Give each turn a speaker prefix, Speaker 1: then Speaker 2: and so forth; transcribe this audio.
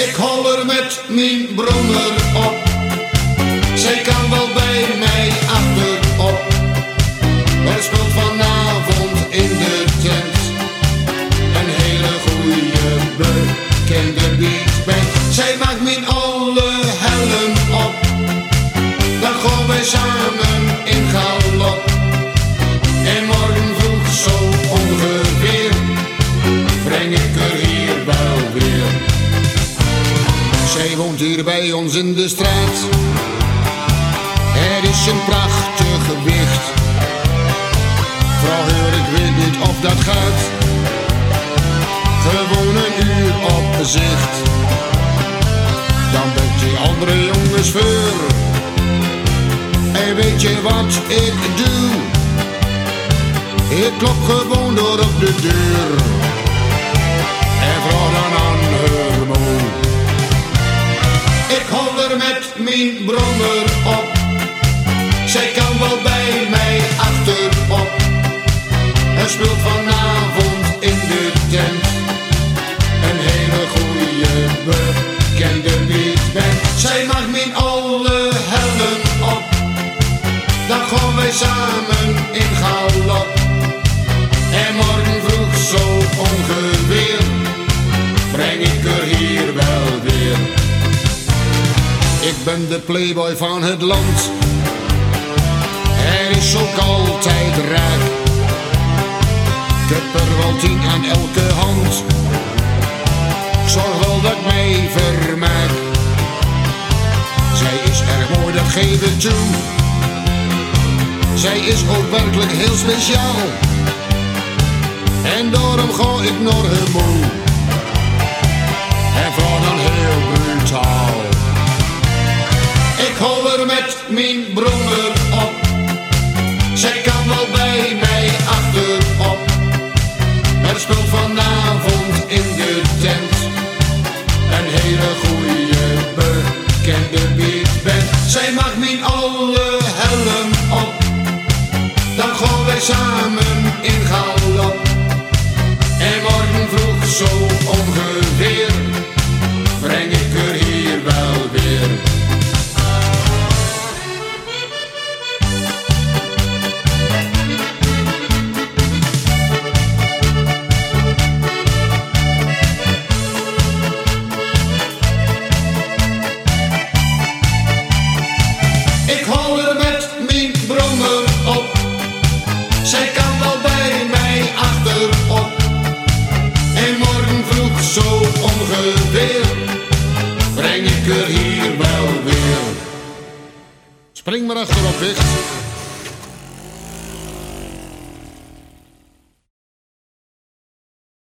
Speaker 1: er met mijn brommer op. Zij kan wel bij mij achterop. Er speelt vanavond in de tent een hele goede bekende beatband. Zij maakt mijn alle hier bij ons in de straat. Het is een prachtig gewicht. Vraag haar, ik weet niet of dat gaat. Gewoon een uur op zicht. Dan bent die andere jongens voor. En weet je wat ik doe? Ik klop gewoon door op de deur. En vraag dan aan er brommer op. Zij kan wel bij mij achterop. En speelt vanavond in de tent. Een hele goede bekende beatband. Zij mag mijn alle helden op. Dan gaan wij samen Ik ben de playboy van het land. Er is ook altijd rijk. Ik heb er wel tien aan elke hand. Zorg wel dat ik mij vermaak. Zij is erg mooi, dat ik toe. Zij is ook werkelijk heel speciaal. En daarom ga ik naar haar. Hol er met mijn brommer op. Zij kan wel bij mij achterop. Er speelt vanavond in de tent een hele goede bekende beatband. Zij mag mijn alle helm op. Dan gaan wij samen in galop. En morgen vroeg zo Zij kan wel bij mij achterop. En morgen vroeg zo ongeveer breng ik er hier wel weer. Spring maar achterop, wicht.